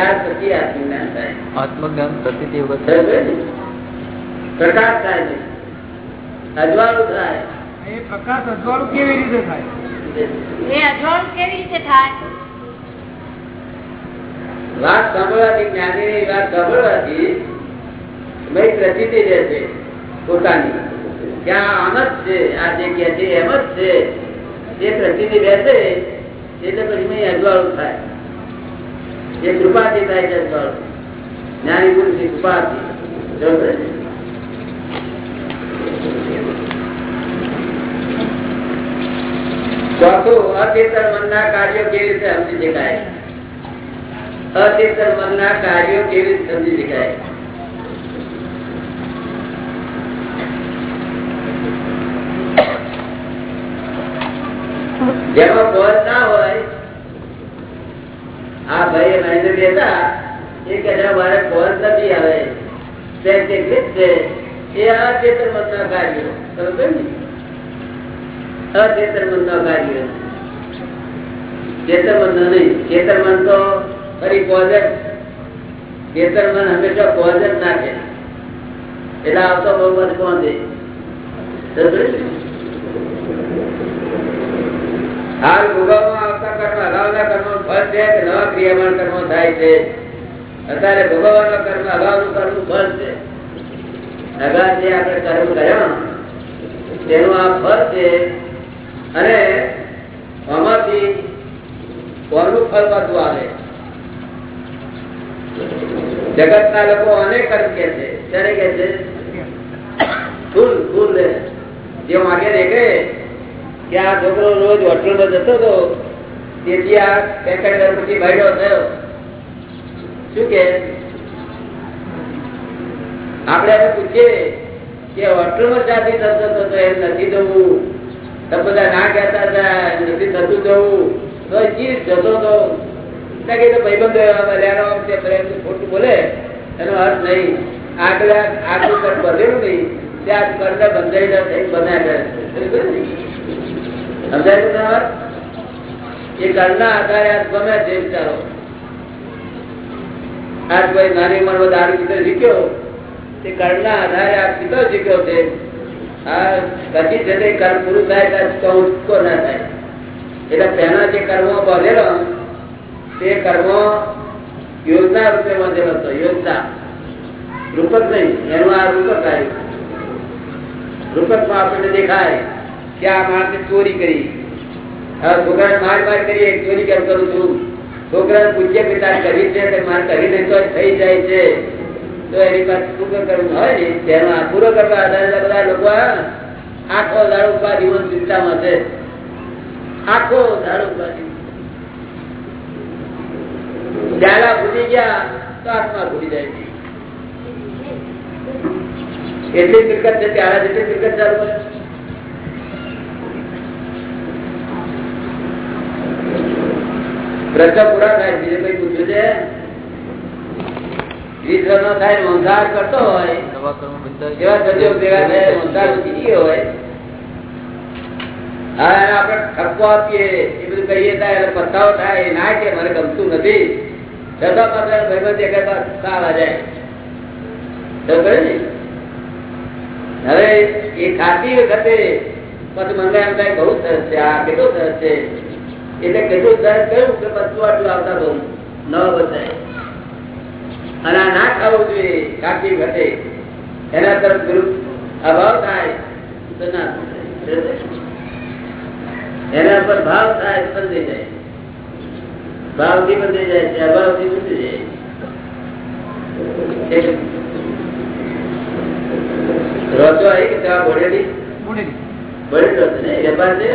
આત્મજ્ઞાન થાય આત્મજ્ઞાન પ્રતિથી વખત બરાબર ને? પ્રકાશ થાય છે અજવાળું થાય એ પ્રકાશ અજવાળું કેવી રીતે થાય એ અજવાળું કેવી રીતે થાય વાત સાંભળવાથી જ્ઞાની વાત સાંભળવાથી ભાઈ પ્રતિતિ રહેશે પોતાની ત્યાં આમ જ છે આ જે કે છે એમ જ છે એ પ્રતિતિ રહેશે એટલે પછી મેં અજવાળું થાય એ કૃપાથી થાય છે જ્ઞાની પુરુષની કૃપાથી કેવી રીતે સમજી જેમાં આ ભાઈ મહેન્દ્ર હતા એ કે મારે ફોન નથી આવે. તે ગીત છે, એ અચેતન મનના કાર્યો, સમજો ને? અચેતન મનના કાર્યો. ચેતન મન નહીં ચેતન મન તો ફરી પોઝિટ ચેતન મન હંમેશા પોઝિટ નાખે. એટલે આવતો બહુ બધું પહોંચે હાલ ભોગવવામાં આવતા કર્મ અગાઉના કર્મ કે નવા ક્રિયામાન કર્મ થાય છે. અત્યારે ભોગવવાનો કર્મ અગાઉનું કર્મ ફળ છે. અગાઉ જે આપણે કર્મ કર્યા, તેનું આ ફળ છે. અને આમાંથી કોનું ફળ વધુ આવે? જગત ના લોકો અનેક કર્મ કે છે. ત્યારે કે છે? ફૂલ ફૂલ જે માગે દેખે કે આ છોકરો રોજ હોટલમાં જતો હતો. તેથી આ સેકન્ડ પછી ભાઈડો થયો. શું કે? આપણે એમ પૂછીએ કે હોટલમાં ચાથી થતો હતો એમ નથી જવું તમે બધા ના કહેતા હતા નથી થતું જવું તો ચીજ જતો હતો કે તો ભાઈબંધો આમ છે ખોટું બોલે, એનો અર્થ નહીં. આગલા આગળ પર બધેલું નહીં ત્યાં કરને બંધાઈ થઈ બનાવ્યા સમજાય એ કરના આધારે આજ ગમે છે વિચારો આજ કોઈ નાની ઉંમરમાં દારૂ પીતો શીખ્યો? તે કરના આધારે આ પીતો શીખ્યો છે. આ તે કર્મ પૂરું થાય ત્યાં કહું ના થાય. એટલે પહેલા જે કર્મો બાંધેલો તે કર્મો યોજના રૂપે બાંધેલો હતો, યોજના. રૂપક નહીં, એનું આ રૂપક આવ્યું. રૂપકમાં આપણને દેખાય કે આ માણસે ચોરી કરી. હવે છોકરાને માર માર કરી ચોરી કરું છું? છોકરાને પૂછીએ કે કરી છે માર કરી થઈ જાય છે. તો એની પાસે પૂરો કરવું આખો દાડો ઉપાધિ ચિંતામાં છે. ભૂલી ગયા તો આત્મા ભૂલી જાય છે. એટલી મિલકત છે, ત્યારે જેટલી મિલકત ચાલુ હોય પ્રશ્ન પૂરા થાય બીજે કઈ પૂછ્યું છે? વીસ વર્ષનો થાય મંગાર કરતો હોય નવા કર્મ બંધાય એવા સજીવ ભેગા થાય મંગાર ઉઠી હોય. હા એને આપણે ઠપકો આપીએ એ બધું કહીએ થાય એટલે પસ્તાવો થાય ના કે મને ગમતું નથી. છતાં ભાઈબંધ સારા જાય. હવે એ ખાતી વખતે પછી મને એમ થાય બહુ સરસ છે આ કેટલું સરસ છે. એટલે કેટલું સરસ કહ્યું કે બધું આટલું આવતા બહુ ન બધાય અને આ ના ખાવું જોઈએ કાકી ઘટે એના તરફ વિરુદ્ધ અભાવ થાય તો ના એના પર ભાવ થાય બંધી જાય. ભાવથી બંધ જાય છે અભાવથી બંધી જાય. રોજો આવી કે ત્યાં બોડેલી? છે ને વેપાર છે?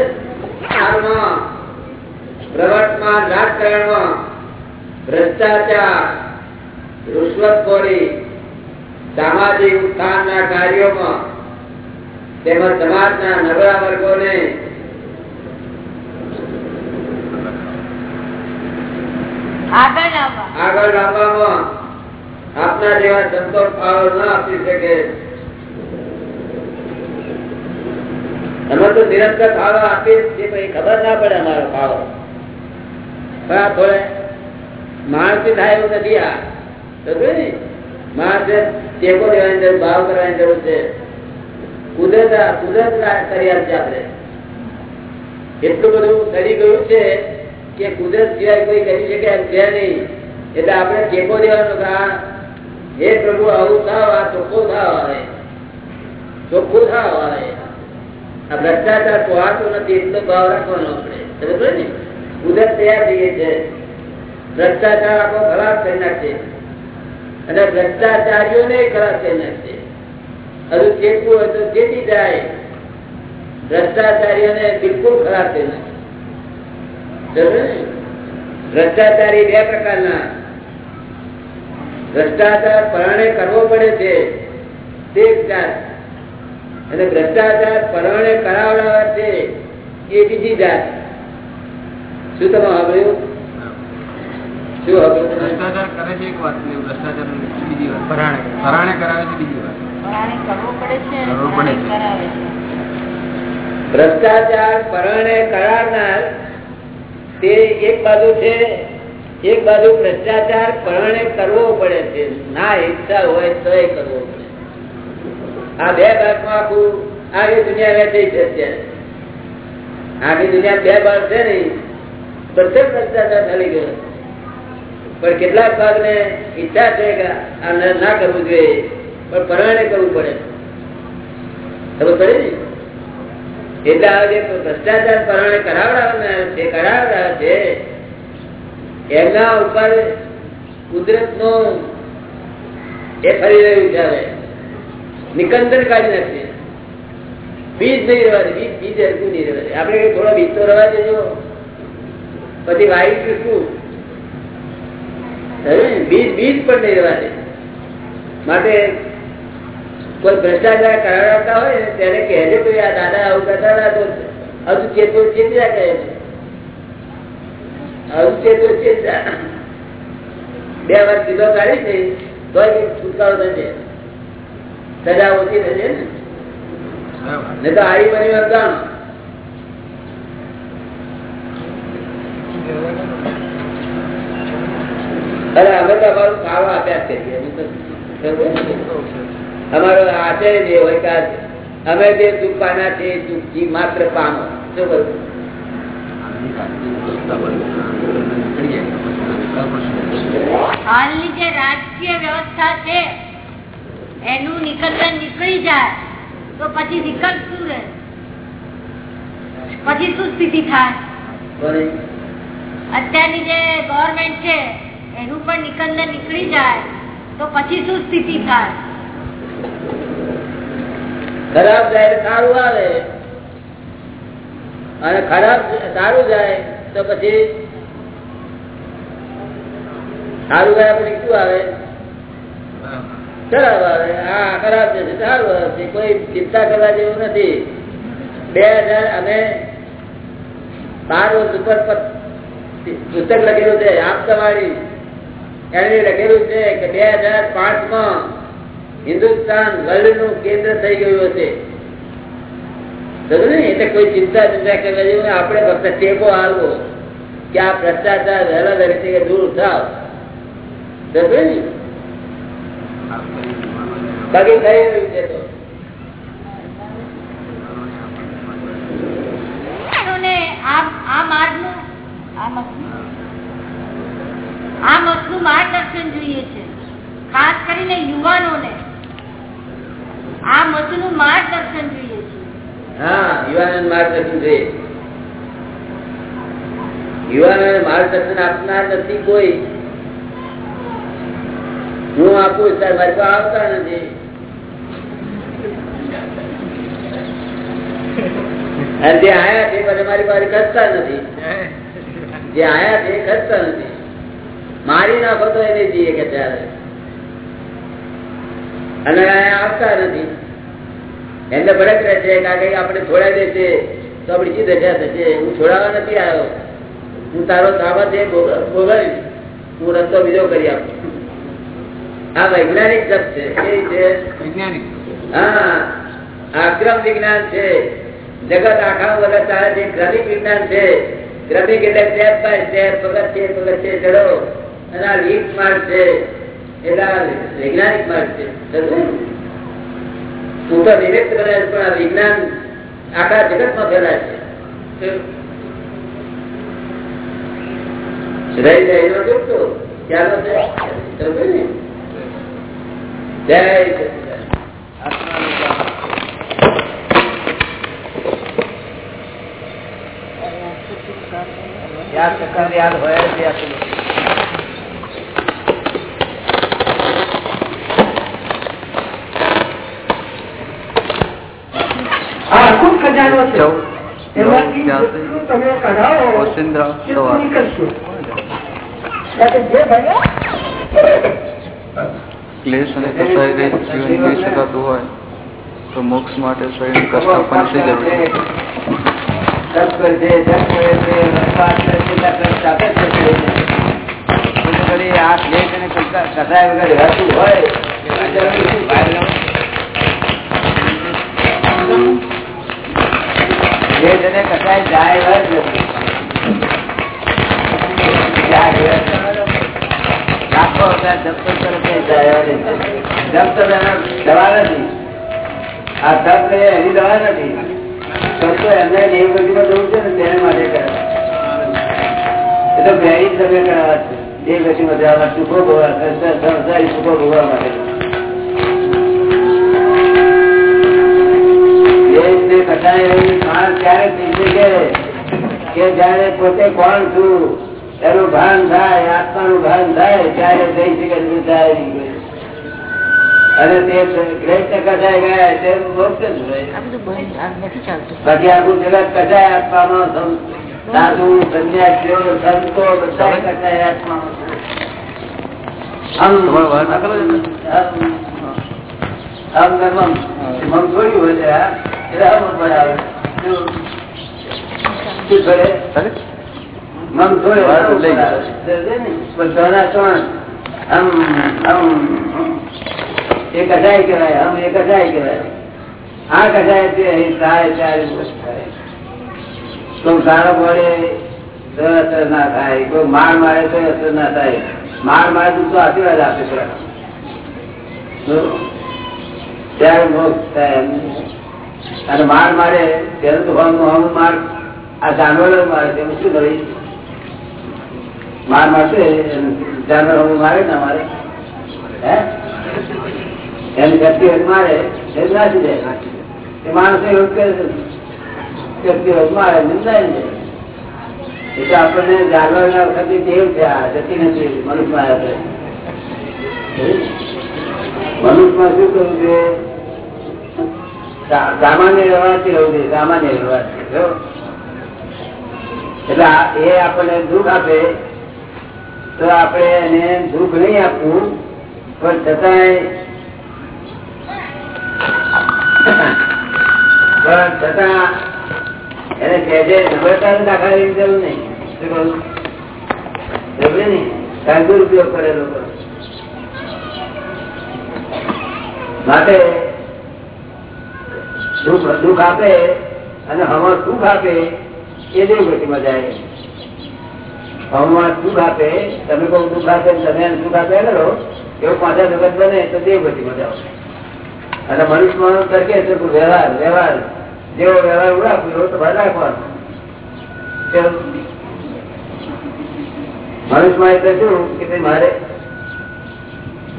પ્રવર્તમાન રાજકારણમાં ભ્રષ્ટાચાર રૂશ્વતખોરી સામાજિક ઉત્થાનના કાર્યોમાં તેમજ સમાજના નબળા વર્ગોને આગળ લાવવા લાવવામાં આપના જેવા સંતો ફાળો ન આપી શકે. અમે તો નિરંતર ફાળો આપીએ ખબર ના પડે અમારો ફાળો હા થોડે માણસ થાય એવું નથી આ. માણસે ટેકો લેવાની જરૂર, ભાવ કરવાની જરૂર છે. કુદરત કુદરત કરી આપશે આપણે. એટલું બધું કરી ગયું છે કે કુદરત સિવાય કોઈ કરી શકે એમ છે નહીં. એટલે આપણે ટેકો દેવાનો કે આ, હે પ્રભુ, આવું થાવ, આ ચોખ્ખું થાવ આવે ચોખ્ખું થાવ આવે આ ભ્રષ્ટાચાર પોહાતો નથી, એટલો ભાવ રાખવાનો આપણે. સમજો ને? કુદરત તૈયાર થઈ ગઈ છે. ભ્રષ્ટાચાર આખો ખરાબ થઈ નાખશે અને ભ્રષ્ટાચારીઓને ખરાબ થઈ નાખશે હજુ ચેતવું હોય તો ચેતી જાય ભ્રષ્ટાચારીઓને બિલકુલ ખરાબ થઈ નાખશે ભ્રષ્ટાચારી બે પ્રકારના. ભ્રષ્ટાચાર પરણે કરવો પડે છે. તે અને ભ્રષ્ટાચાર પરણે કરાવડાવે છે. એ બીજી જાત. શું તમે સાંભળ્યું શું સાંભળ્યું ભ્રષ્ટાચાર કરે છે એક વાત ભ્રષ્ટાચાર બીજી વાત. પરાણે પરાણે કરાવે છે બીજી વાત. ભ્રષ્ટાચાર પરણે કરારનાર તે એક બાજુ છે એક બાજુ ભ્રષ્ટાચાર પરણે કરવો પડે છે. ના ઈચ્છા હોય તો કરવો પડે. આ બે ભાગમાં આખું આખી દુનિયા વેચાઈ છે અત્યારે. આખી દુનિયા બે ભાગ છે ને બધે ભ્રષ્ટાચાર ચાલી કેટલાક ભાગને ઈચ્છા છે કે આ ના કરવું જોઈએ, પણ પરણે કરવું પડે. ખબર પડે ને? એટલે આ જે ભ્રષ્ટાચાર પરણે કરાવડાવનાર છે, કરાવડાવે છે, એમના ઉપર કુદરત નો એ ફરી રહ્યું છે નિકંદન કાઢી નાખીએ બીજ નહીં રહેવા દે બીજ બીજ હરકું નહીં રહેવા દે આપણે થોડા બીજ તો રહેવા દેજો. પછી વાયુ શું? બીજ બીજ પણ નહીં રહેવા દે માટે કોઈ ભ્રષ્ટાચાર કરાવતા હોય ને ત્યારે કહેજે કોઈ આ દાદા આવું કરતા હતા તો હજુ ચેતો ચેત્યા કહે છે. હજુ ચેતો ચેત્યા બે વાર કિલો કાઢી છે તો છુટકારો થશે. સજા ઓછી થશે ને? તો આવી બની વગાણો અરે અમે તો અમારું ખાવા આપ્યા જ કરીએ અમે તો સમજો ને? અમારો આચાર્ય જે હોય કે અમે જે સુખ પાના છે એ સુખથી માત્ર પામો શું કરું હાલની જે રાજકીય વ્યવસ્થા છે એનું નિકંદન નીકળી જાય તો પછી વિકલ્પ શું રહે? પછી શું સ્થિતિ થાય? અત્યારની જે ગવર્મેન્ટ છે એનું પણ નિકંદન નીકળી જાય, તો પછી શું સ્થિતિ થાય? ખરાબ જાય સારું આવે. અને ખરાબ સારું જાય તો પછી સારું ગયા પછી શું આવે? ખરાબ આવે. હા, ખરાબ જશે, સારું આવે. કોઈ ચિંતા કરવા જેવું નથી. બે હજાર અમે બાર ઉપર પુસ્તક લખેલું છે, આપ તમારી એને લખેલું છે કે બે હજાર પાંચમાં હિન્દુસ્તાન વર્લ્ડનું કેન્દ્ર થઈ ગયું હશે. એટલે કોઈ ચિંતા ચિંતા કરવા જેવું આપણે ફક્ત ટેકો આવો કે આ ભ્રષ્ટાચાર વહેલા દરેક દૂર થાવ. બાકી થઈ રહ્યું છે તો યુવાનોને આ આ માર્ગનું આ મતનું આ માર્ગદર્શન જોઈએ છે. ખાસ કરીને યુવાનોને. આ મતનું માર્ગદર્શન જોઈએ છે. હા યુવાનોને માર્ગદર્શન જોઈએ. યુવાનોને માર્ગદર્શન આપનાર નથી કોઈ. હું આપું સર મારી પાસે આવતા નથી. અને જે આયા છે મારી પાસે કરતા નથી. જે આયા છે કરતા નથી. મારી નાખો તો એને જઈએ કે ત્યારે. અને આવતા નથી. એમને ભડક રહે છે કે આપણે છોડાઈ દેશે તો આપણી શી દશા થશે. હું છોડાવવા નથી આવ્યો. હું તારો સામત છે ભોગાવીશ. હું રસ્તો બીજો કરી આપું. આ વૈજ્ઞાનિક શબ્દ છે. એ રીતે વૈજ્ઞાનિક. હા આક્રમ વિજ્ઞાન છે. જગત આખા વગર ચાલે છે. ક્રમિક વિજ્ઞાન છે. ક્રમિક એટલે સ્ટેપ બાય સ્ટેપ પગથિયે પગથિયે ચડો. આ લીપ માર્ગ છે એટલે વૈજ્ઞાનિક માર્ગ છે. સમજ્યું તો નિમિત્ત બનાવે પણ આ વિજ્ઞાન આખા જગતમાં ફેલાય છે. રહી જાય. એનો ત્યારનો? જય. યાદ યાદ હોય જ યાદ આ આખો ખજાનો છે ચૌદ એમાંથી નવ જેટલું તમે કઢાવો ક્લેશ અને કસાઈ રહિત જીવન જીવી શકાતું હોય તો મોક્ષ માટે શરીર કષ્ટ જરૂર છે જપ કરશે જપ કરે છે? રસપાસ કરે છે એટલા કષ્ટ આપે જ છે તો તો વળી આ ક્લેશ અને કસાય વગર રહેતું હોય અને કસાય જાય. લાખો છે, દવા નથી. આ તપ એની દવા નથી. તો એમને દેવગતિમાં જવું છે ને તેને માટે કરે એ તો વેરી તમે કરાવવા છે. દેવગતિમાં જવા સુખો ભોગવા સુખો ભોગવા માટે. કે કે જયારે પોતે કોણ છું એનું ભાન થાય આત્માનું ભાન થાય ત્યારે જઈ શકે અને તે ગ્રેટ કસાય ગયા તે મોક્ષ બાકી આખું જગત કસાય આત્માનો સાધુ સંન્યાસીઓ સંતો બધા કસાય આત્માનો અમ અમ. મમ થોડી હોય છે? બધાના ત્રણ. આમ આમ એ કસાય કહેવાય આમ એ કસાય કહેવાય આ છે અહીં થાય ત્યારે થાય કોઈ સારો પડે તો ના થાય કોઈ માર મારે તો અસર ના થાય માર મારે તો તો આશીર્વાદ આપે પેલા ત્યારે મોક્ષ થાય. અને માર મારે ત્યારે તો હમ માર, આ જાનવર મારે છે શું કરી? માર મારશે જાનવર હમ મારે ના મારે? હે? એની શક્તિ મારે, એ નાસી જાય એ માણસ એવું કરે છે મારે, નિંદાય ને એટલે આપણને જાગવાના વખતે ટેવ છે, આ જતી નથી, મનુષ્યમાં મનુષ્યમાં શું કરવું સા- સામાન્ય વ્યવહારથી રહેવું જોઈએ, સામાન્ય વ્યવહારથી. એટલે એ આપણને દુઃખ આપે, તો આપણે એને દુઃખ નહીં આપવું, પણ છતાંય પણ છતાં એને કહેજે નમ્રતા દાખલાની જરૂર નહીં શું કહું? સમજે નહીં કારણ દુરુપયોગ કરે લોકો માટે દુઃખ આપે અને હમણાં સુખ આપે એ દેવ ગતિમાં જાય. હમણાં સુખ આપે, તમે કોઈ દુઃખ આપે તમે સુખ આપે કરો એવું પાછા જગત બને તો દેવ ગતિમાં જાઓ. અને મનુષ્યમાં તરીકે છે કે વ્યવહાર વ્યવહાર. જેવો વ્યવહાર ઉડાકવો એવો તો ભાર રાખવાનો? મનુષ્યમાં એટલે શું કે ભાઈ મારે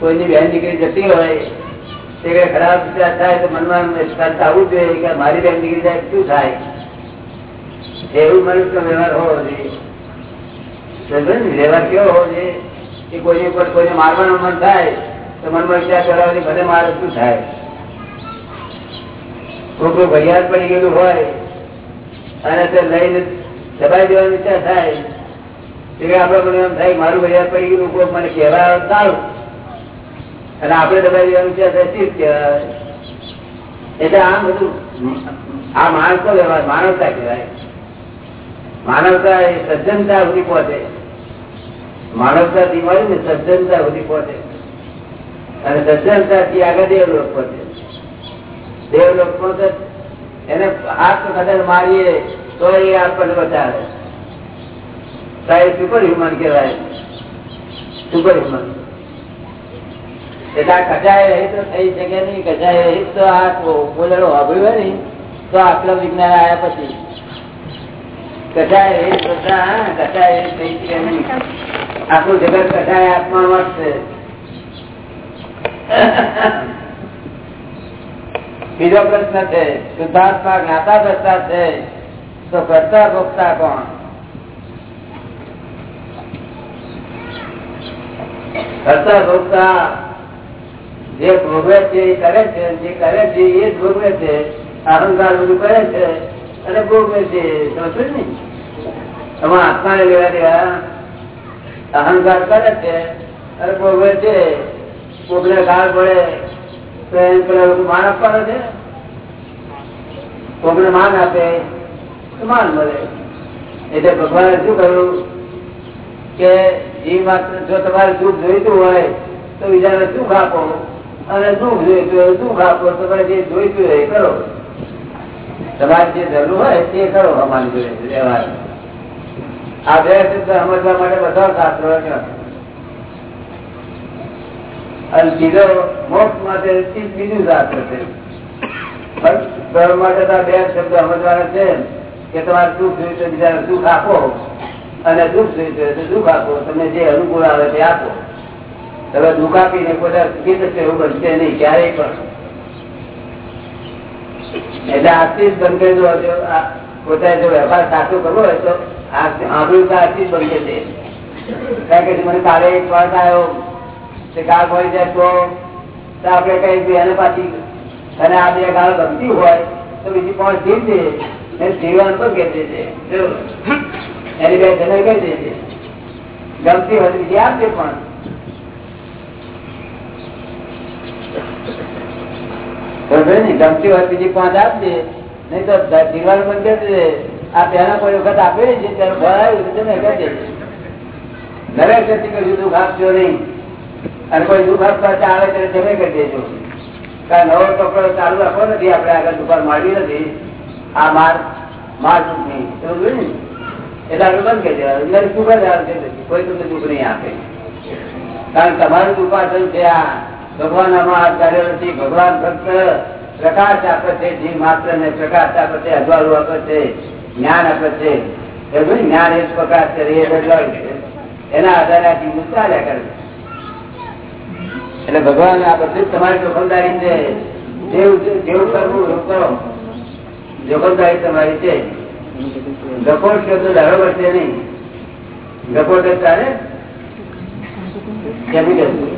કોઈની બેન દીકરી જતી હોય તે ખરાબ વિચાર થાય તો મનમાં વિચાર આવવું જોઈએ. કે મારી બેન નીકળી જાય શું થાય? એવું મનુષ્ય વ્યવહાર હોવો જોઈએ? વ્યવહાર કેવો હોવો જોઈએ? કે કોઈની ઉપર કોઈને મારવાનું મન થાય, તો મનમાં વિચાર કરવાની ભલે મારે શું થાય? કોઈ ઘડિયાળ પડી ગયેલું હોય, અને તે લઈને દબાઈ દેવાનો વિચાર થાય કે આપડે મને એમ થાય મારું ઘડિયાળ પડી ગયેલું કોઈ મને કહેવા સારું. અને આપણે દબાઈ દેવાનું કહેવાય એટલે આ બધું, આ માણસો વ્યવહાર, માનવતા કહેવાય. માનવતા એ સજ્જનતા સુધી પહોંચે. માનવતા થી મળે ને સજ્જનતા સુધી પહોંચે. અને સજ્જનતા થી આગળ દેવલોક પહોંચે. દેવલોક પહોંચે એને હાથ તો મારીએ તો એ આપણને બચાવે. સાહેબ સુપર હ્યુમન કહેવાય. સુપર હ્યુમન બીજો પ્રશ્ન છે શુદ્ધાત્મા જ્ઞાતા દ્રષ્ટા છે તો કરતા ભોગતા કોણ? કરતા ભોગતા જે ભોગવે છે એ કરે છે, જે કરે છે એ જ ભોગવે છે અહંકાર બધું કરે છે અને ભોગવે છે સમજો ને? એમાં આત્માને લેવા દેવા અહંકાર કરે છે અને ભોગવે છે. કોકને ગાળ પડે, તો એમ પેલા માન આપવાનો છે? કોકને માન આપે, તો માન મળે. એટલે ભગવાને શું કહ્યું? કે જીવ માત્ર જો તમારે દુઃખ જોઈતું હોય, તો બીજાને સુખ આપો. અને શું જોઈતું હોય સુખ આપો તો તમારે જે જોઈતું એ કરો. તમારે જે જરૂર હોય, તે કરો અમારી જોડે વ્યવહાર. આ બે શબ્દ સમજવા માટે બધા શાસ્ત્રો અને બીજો મોક્ષ માટે બીજું શાસ્ત્ર છે. માટે તો બે શબ્દ સમજવાના છે કે તમારે સુખ જોઈતું બીજાને સુખ આપો, અને દુઃખ જોઈતું દુઃખ આપો, તમને જે અનુકૂળ આવે તે આપો. તમે દુઃખ આપીને પોતા સુખી થશે એવું બનશે નહીં, ક્યારેય પણ. એટલે આજથી જ બંધ પોતાએ જો વેપાર સાચો કરવો હોય તો સાંભળ્યું તો આજથી જ કારણ કે મને કાલે એક વાત આવ્યો તે ગાળ મળી જાય તો આપણે કઈ એને પાછી અને આ બે ગાળ ગમતી હોય તો બીજી પાંચ જીવ દે. એને જીવન પણ કહી જો એની બે જને કહી દેજે ગમતી હોય બીજી આપજે પણ. ગમતી હોય બીજી પાંચ આપજે. નહીં તો જીવવાનું બંધ કરી દે આ પહેલા કોઈ વખત આપે છે? ત્યારે ભરાયું તમે કહી વ્યક્તિ કોઈ દુઃખ આપજો નહીં અને કોઈ દુઃખ આપવા ચાલે ત્યારે તમે કરી દેજો. કારણ નવો કપડો ચાલુ રાખવો નથી, આપણે આગળ દુકાન માંડી નથી. આ માર માર દુઃખ નહીં. સમજ ને? એટલે આપણે બંધ કરી દેવાનું. અંદર દુઃખ જ કોઈ તમને દુઃખ નહીં આપે. કારણ તમારું દુકાન છે આ. ભગવાન નથી, ભગવાન ફક્ત પ્રકાશ આપે છે, જીવ માત્ર ને પ્રકાશ આપે છે, અજવાળું આપે છે, જ્ઞાન આપે છે. જ્ઞાન એ પ્રકાશ છે એ એના આધારે આ જીવ કરે એટલે ભગવાન આ બધું તમારી જોખમદારી છે. જેવું કરવું એવું કરો. જોખમદારી તમારી છે. ગપોટ કે તો બરાબર છે નહીં. ગપોટ જ ચાલે? કેમિકલ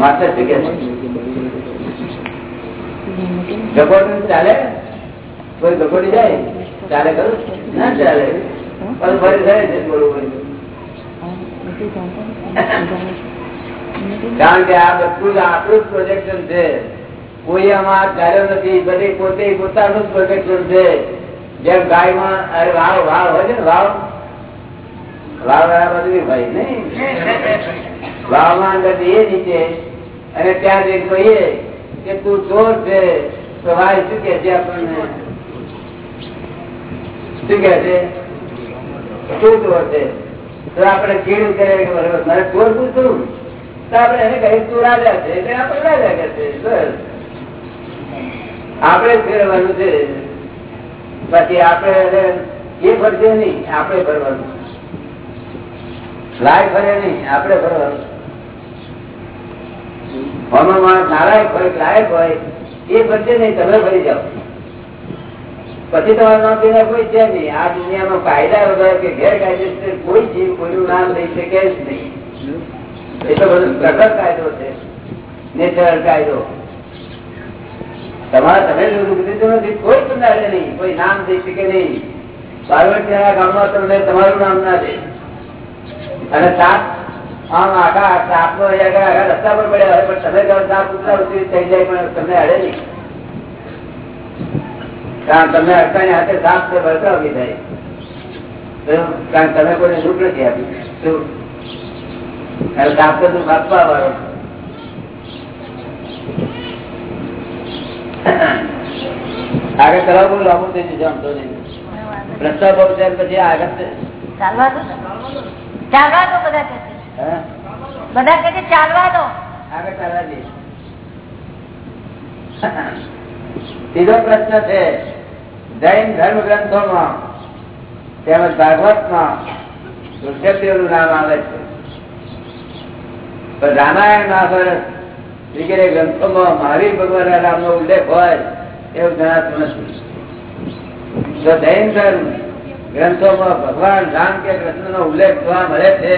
માત્ર છે. કે ગપોટ ચાલે? કોઈ ગપોટી જાય? ચાલે કરું ના ચાલે. પણ ફરી થાય છે થોડું કારણ કે આ બધું આપણું જ પ્રોજેક્શન છે. કોઈ આમાં ચાલ્યો નથી. બધી પોતે પોતાનું જ પ્રોજેક્શન છે. જેમ ગાયમાં, અરે વાવ વાવ હોય છે ને વાવ? વાવ વાળા બધું ભાઈ નહીં? વાવમાં અંદર એ નીચે. અને ત્યાં જઈને કહીએ કે તું ચોર છે, તો ભાઈ શું કે છે આપણને? શું કે છે? શું ચોર છે. તો આપણે ચીડ કરે કે બરાબર મારે ચોર પૂછું તો આપણે એને કહીએ તું રાજા છે, એટલે આપણે રાજા કે છે, બસ. આપણે જ ફેરવાનું છે. બાકી આપણે એ ફરશે નહીં, આપણે ફરવાનું. લાય ફરે નહીં, આપણે ફરવાનું. નારાયક હોય, લાયક હોય, એ ફરશે નહીં, તમે ફરી જાઓ. પછી તમારું નામ દેવા કોઈ છે નહીં. આ દુનિયામાં કાયદા વગર કે ગેરકાયદેસર કોઈ જીવ કોઈનું નામ લઈ શકે જ નહીં. એ તો બધો પ્રગટ કાયદો છે. નેચરલ કાયદો. તમારે તમે લીધું નથી, કોઈ પણ ના નહીં, કોઈ નામ દઈ શકે નહીં. પાર્વતી ગામમાં તમને તમારું નામ ના દે. અને સાપ આમ આખા સાપ નો આખા રસ્તા પર પડ્યા હોય પણ તમે કહો સાપ ઉતરા ઉતરી થઈ જાય પણ તમને અડે નહીં. કારણ તમે અડતાની હાથે સાપ છે બળતા ઊભી થાય કારણ તમે કોઈને દુઃખ નથી આપ્યું. શું અને સાપ તો દુઃખ આપવા વાળો. આગળ ચલાવ બહુ લાંબુ થઈ જશે આમ તો નહીં બહુ છે પછી આગળ ચાલવા તો બધા? બધા કે ચાલવા દો. આગળ પ્રશ્ન છે, જૈન ધર્મ ગ્રંથોમાં તેમજ ભાગવતમાં ઋષભદેવનું નામ આવે છે. રામાયણ મહાભારત વગેરે ગ્રંથોમાં મહાવીર ભગવાન રામનો ઉલ્લેખ હોય એવું જણાતું નથી. જો જૈન ધર્મ ગ્રંથોમાં ભગવાન રામ કે કૃષ્ણનો ઉલ્લેખ જોવા મળે છે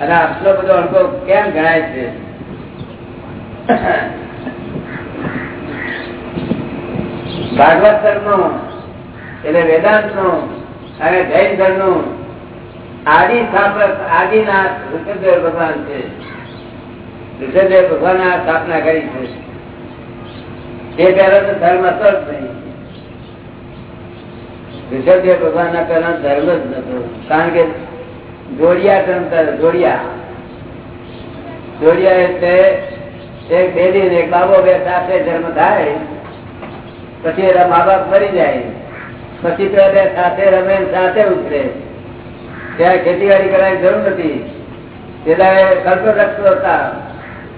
અને આટલો બધો અણકો કેમ ગણાય છે? ભાગવત નો એટલે વેદાંત નો અને જૈન ધર્મનું આદિ આદિનાથ ઋષભદેવ ભગવાન છે. ઋષભદેવ ભગવાન આ સ્થાપના કરી છે. તે પહેલા તો ધર્મ હતો જ નહીં. ઋષભદેવ ભગવાન ના પહેલા ધર્મ જ નતો કારણ કે જોડિયા એટલે પછી એના મા બાપ મરી જાય. પછી તો સાથે રમે સાથે ઉતરે. ત્યાં ખેતીવાડી કરવાની જરૂર નથી. પેલા એ કરતો રખતો હતા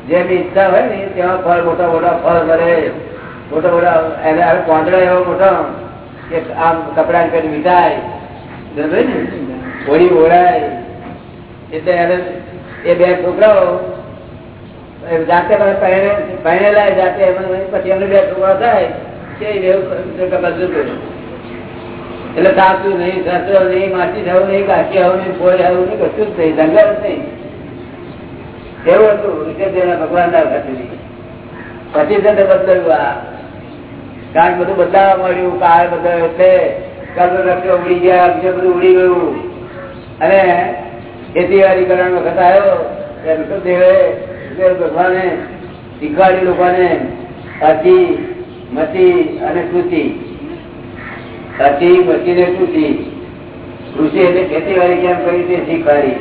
જેની ઈચ્છા હોય ને, તેમાં ફળ, મોટા મોટા ફળ મળે. મોટા મોટા, એને હવે કોંદડા એવો મોટો, કે આમ કપડા કરી વિધાય હોળી ઓળાય. એટલે એ બે છોકરાઓ જાતે ભણેલા જાતે પછી એમને બે છોકરાઓ થાય એટલે સાસુ નહીં સસરો નહીં, માસી થવું નહીં, કાકી આવું નહીં કોઈ આવું નહીં, કશું જ નહીં દંગલ નહીં. એવું હતું ઋષભદેવના ભગવાન પછી છે તે બદલાયું આ, કારણ બધું બદલાવા મળ્યું કાળ બદલાયો એટલે કલ્પ વૃક્ષો ઉડી ગયા, બીજું બધું ઉડી ગયું. અને ખેતીવાડી કરવાનો વખત આવ્યો, ત્યારે ઋષભદેવે ભગવાને શીખવાડી લોકોને અતિ મતી અને કૃષિ અતિ મતી ને કૃષિ કૃષિ એટલે ખેતીવાડી કેમ કરી તે શીખવાડી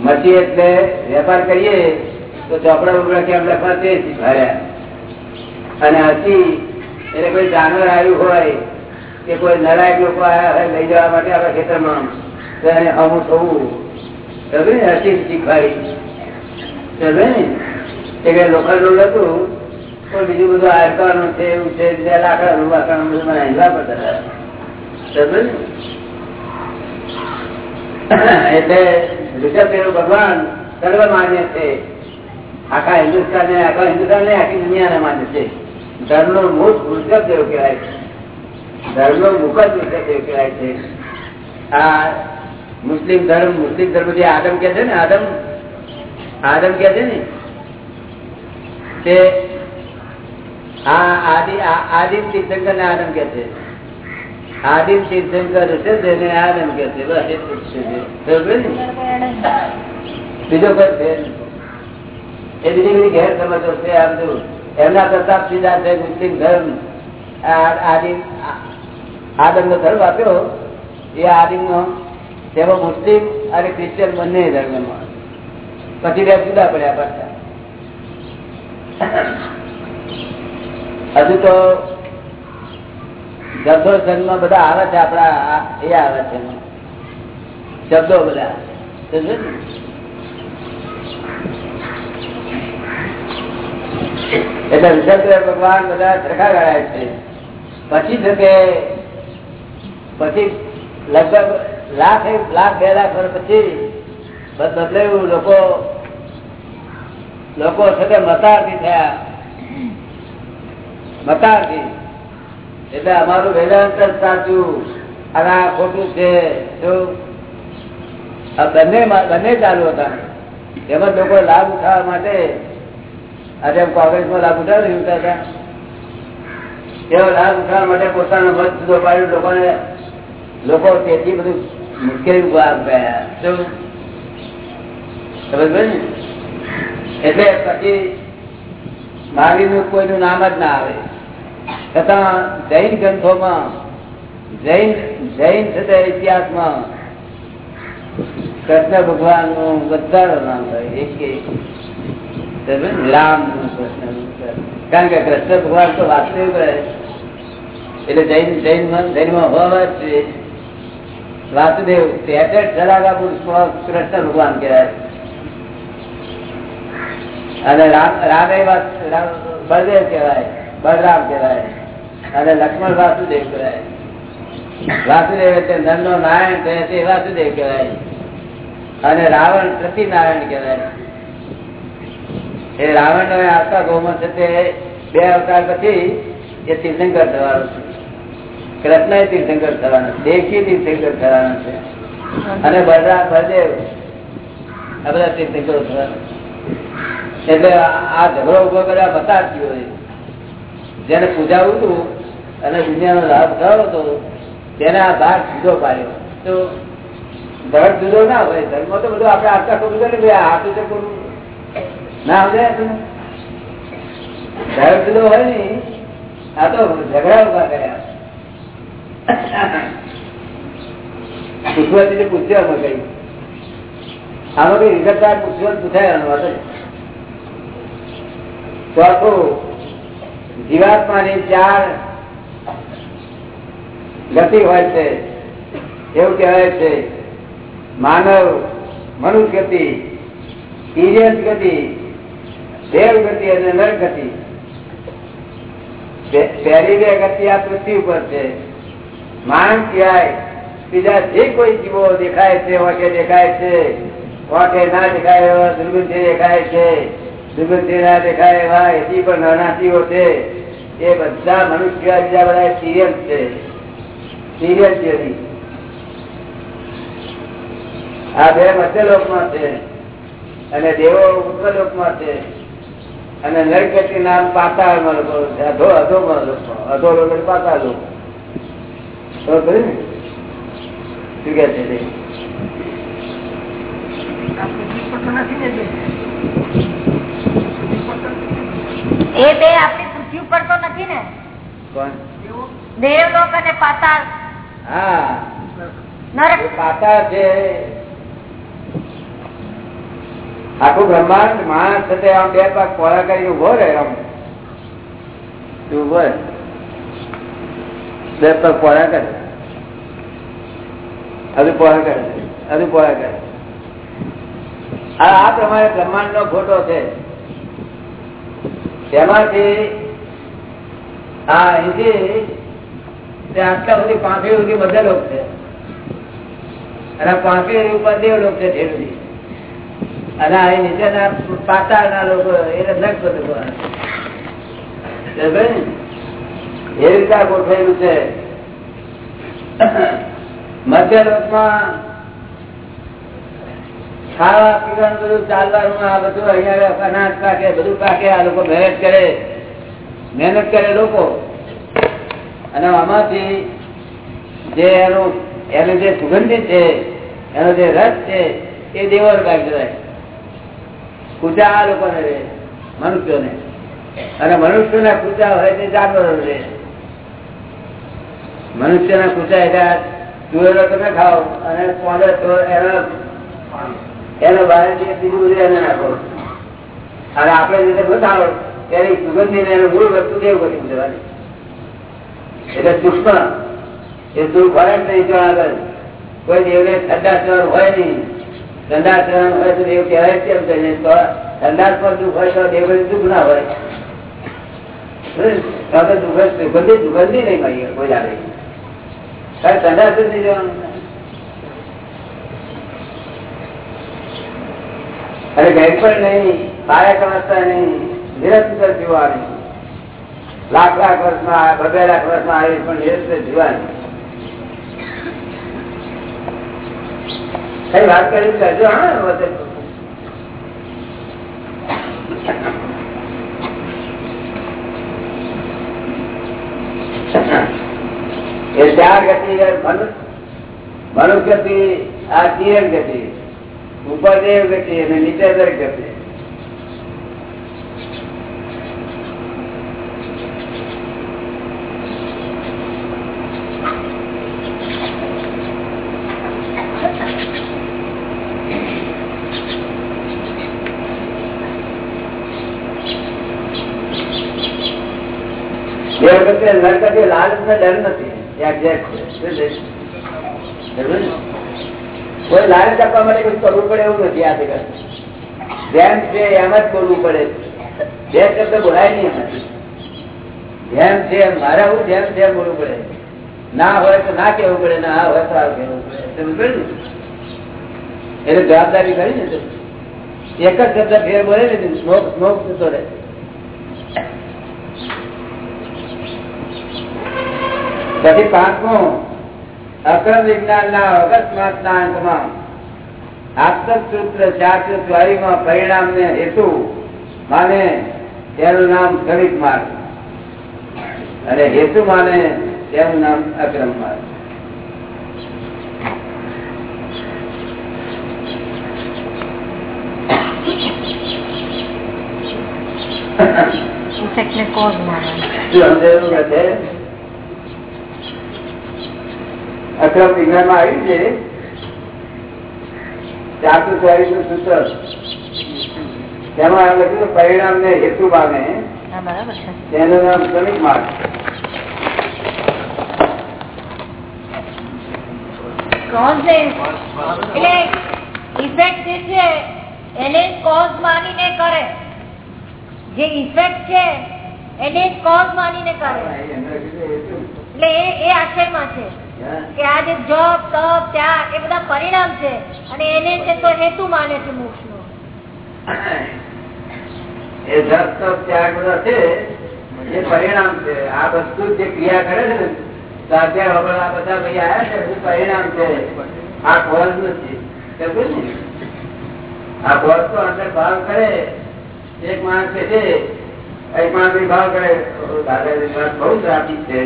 મતી એટલે વેપાર કરીએ તો ચોપડા ઉપડા કેમ લખવા તે શીખવાડ્યા અને અતિ એટલે કોઈ જાનવર આવ્યું હોય કે કોઈ નરાયક લોકો આવ્યા હોય લઈ જવા માટે આપણા ખેતરમાં. તો એને અમુક થવું સમજે ને શીખવાડી. ને બીજું બધું છે ને ભગવાન સર્વમાન્ય છે. આખા હિન્દુસ્તાન ને આખા હિન્દુસ્તાન ને આખી દુનિયાને માન્ય છે. ધર્મ નો મુખ ઋષભદેવ કહેવાય? છે ધર્મ નો મુખ જ ઋષભદેવ કહેવાય છે? આ મુસ્લિમ ધર્મ મુસ્લિમ ધર્મ જે આદમ કે છે ને, આદમ આદમ કે છે ને તે આદિ આદિમ તીર્થંકર ને આદમ કે છે. આદિમ તીર્થંકર છે ને આદમ કે છે. બીજો કોઈ છે? એ બીજી બધી ગેર સમજો છે આમ જો એમના પ્રતાપ સીધા છે મુસ્લિમ ધર્મ. આદિમ આદમ નો ધર્મ આપ્યો. એ આદિમ નો તેમાં મુસ્લિમ અને ક્રિશ્ચિયન બંને ધર્મમાં. પછી બે જુદા પડ્યા પાછા. હજુ તો શબ્દો જન્મ બધા આવે છે આપડા એ આવે છે શબ્દો બધા એટલે ઋષભદેવ ભગવાન બધા સરખા ગણાય છે. પછી છે પછી લગભગ લાખ એક લાખ, બે લાખ વર્ષ પછી બદલાયું. લોકો લોકો સાથે મતારથી થયા. મતારથી. એટલે અમારું વેદાંત સાચું. અને આ ખોટું છે. આ બંને બંને ચાલુ હતા. એમાં લોકો લાભ ઉઠાવવા માટે, આજે કોંગ્રેસમાં લાભ ઉઠાવે ને ઉઠાવતા. એવો લાભ ઉઠાવવા માટે પોતાનો મત જુદો પાડ્યો. લોકોને, લોકો તેથી બધું મુશ્કેલી ઊભા ગયા સમજ ને? એટલે પછી મહાવીરનું કોઈનું નામ જ ના આવે. છતાં જૈન ગ્રંથોમાં જૈન જૈન છે ઇતિહાસમાં કૃષ્ણ ભગવાનનું બધા નામ હોય એક રામનું? કૃષ્ણ કારણ કે કૃષ્ણ ભગવાન તો વાસ્તવિક રહે. એટલે જૈન જૈન જૈનમાં હોવા જ જોઈએ. વાસુદેવ જલાગા પુરુષ કૃષ્ણ ભગવાન કહેવાય. અને બળદેવ કહેવાય, બળરામ કહેવાય, અને લક્ષ્મણ વાસુદેવ કહેવાય. વાસુદેવ એટલે નંદનો નારાયણ કહે છે વાસુદેવ કહેવાય. અને રાવણ પ્રતિનારાયણ કહેવાય. એ રાવણ નો આખા છે બે અવતાર પછી એ તીર્થંકર થવાનું છે. કૃષ્ણ એ તીર્થંકર થવાના દેવકી તીર્થંકર થવાના છે. અને બધા આ બધા તીર્થંકરો થવાના એટલે આ ઝઘડો ઊભો કર્યા બતા ગયો જેને પૂજાવું હતું અને દુનિયાનો લાભ થયો હતો, તેને આ ભાગ જુદો પાડ્યો. તો ધર્મ જુદો ના હોય, ધર્મ તો બધું આપણે આટલા ખોટું કરે ભાઈ આ હાથું છે ખોટું. ના સમજાય તમે ધર્મ જુદો હોય ને, આ તો ઝઘડા ઊભા કર્યા. પૂછવાથી પૂછ્યા કઈ. આમાં કઈ વિગતવાર પૂછવા પૂછાય વાત. ચોથું જીવાત્માની ચાર ગતિ હોય છે, એવું કહેવાય છે, માનવ મનુષ્ય ગતિ તિર્યક ગતિ, દેવ ગતિ અને નર ગતિ. પહેલી બે ગતિ આ પૃથ્વી ઉપર છે. માણસ સિવાય બીજા જે કોઈ જીવો દેખાય છે, વાંકે દેખાય છે, વાંકે ના દેખાય એવા દુર્ગંધી દેખાય છે, દુર્ગંધી ના દેખાય એવા એથી પણ નાના જીવો છે, એ બધા મનુષ્ય બીજા બધા સિરિયલ છે, સિરિયલ થિયરી આ બે મધ્યલોકમાં છે અને દેવો ઉત્તરલોકમાં છે અને નરગતિ નામ પાતાળમાં લોકો છે, અધો અધોમાં લોકો અધો લોકો પાતાળ લોકો? શું કે છે? એ બે આપણી પૃથ્વી ઉપર તો નથી ને? દેવલોક અને પાતાળ. હા. પાતાળ છે. આખું બ્રહ્માંડ માણસ તે આમ બે પાક પોળા કરી ઊભો રહે આમ. ઊભો રહે. બે પગ કરે. હજુ પોળા કરે. હજુ પોળા કરે. આ પ્રમાણે બ્રહ્માંડ નો ફોટો છે. તેમાંથી આ અહીંથી આટલા સુધી પાંખડી સુધી બધા લોક છે. અને પાંખડી ઉપર દેવ લોક છે ઠેર સુધી. અને આ નીચેના પાતાળના લોકો એને નખ બધું? એ રીતે ગોઠવેલું છે. મધ્ય ખાવા, પીવાનું બધું ચાલવાનું, આ બધું અહીંયા અનાજ પાકે, બધું પાકે, આ લોકો મહેનત કરે. મહેનત કરે લોકો. અને આમાંથી જે એનું એનું જે સુગંધિત છે, એનો જે રસ છે, એ દેવર ભાગ જવાય પૂજા આ લોકોને રહે, મનુષ્યોને. અને મનુષ્યના પૂજા હોય તે જાનવરો રહે મનુષ્યના પૂજા એટલે ચૂરેલો તમે ખાઓ અને પોંદર તો એનો એનો બહાર જે બીજું બધું એને નાખો અને આપણે રીતે બતાવો, એની સુગંધી ને એનું મૂળ વસ્તુ દેવ કરી દેવાની એટલે સૂક્ષ્મ. એ દુઃખ હોય જ નહીં જો આગળ. કોઈ દેવને ઠંડા ચરણ હોય નહીં. ઠંડા ચરણ હોય તો દેવ કહેવાય કેમ કરીને તો ઠંડા પર દુઃખ હોય તો દેવ દુઃખ ના હોય. તો તો દુઃખ જ સુગંધી સુગંધી નહીં મળીએ કોઈ આવે સુધી જવાનું? અરે કઈ પણ નહીં પાયા કમસ્તા નહીં, નિરંતર જીવવાની. લાખ લાખ વર્ષમાં બબે લાખ વર્ષમાં આવી પણ નિરંતર જીવવાની. કઈ વાત કરી કરજો હા વચ્ચે. એ ચાર ગતિ મનુ- મનુષ્ય ગતિ, આ તિરક ગતિ ઉપર દેવ ગતિ અને નીચે દર ગતિ એ વખતે નરકતી લાલચ ને ડર નથી. કોઈ લાલચ આપવા માટે કઈ કરવું પડે એવું નથી આ જગત. જેમ છે એમ જ બોલવું પડે. બે શબ્દ બોલાય નહીં એમાંથી. જેમ છે મારે હું જેમ છે એમ બોલવું પડે. ના હોય તો ના કેવું પડે, ના હોય તો આ કેવું પડે? એટલે જવાબદારી કરી ને એક જ શબ્દ ફેર બોલે ને સ્મોક સ્મોક થતો રહે. પછી પાંચમું અકર વિજ્ઞાન ના અકસ્માત ના અંતમાં આપતક સૂત્ર શાસ્ત્ર દ્વારીમાં પરિણામ ને હેતુ માને તેનું નામ ગણિત માર્ગ. અને હેતુ માને તેનું નામ અક્રમ માર્ગ. ઇફેક્ટ ને કોઝ શું સમજાયું કે છે? અક્રમ વિજ્ઞાનમાં આવ્યું છે. શાસ્ત્ર દ્વારી નું સૂત્ર. તેમાં લખ્યું પરિણામ ને હેતુ છે. તેનું નામ શ્રમિક માર્ગ. ઇફેક્ટ જે છે એને કોઝ માનીને કરે. જે ઇફેક્ટ છે એને કોઝ માનીને કરે. એટલે એ એ આશયમાં છે. કે આ જે જોબ તપ ત્યાગ એ બધા પરિણામ છે અને એને છે તો હેતુ માને છે મોક્ષ નો એ જપ તપ ત્યાગ બધા છે, એ પરિણામ છે. આ વસ્તુ જે ક્રિયા કરે છે અત્યારે આ બધા ભાઈ આયા છે પરિણામ છે. આ કોઝ નથી? આ કોઝ તો અંદર ભાવ કરે. એક માણસ છે, એક માણસ ભાવ કરે દાદાજી બહુ રાખી છે.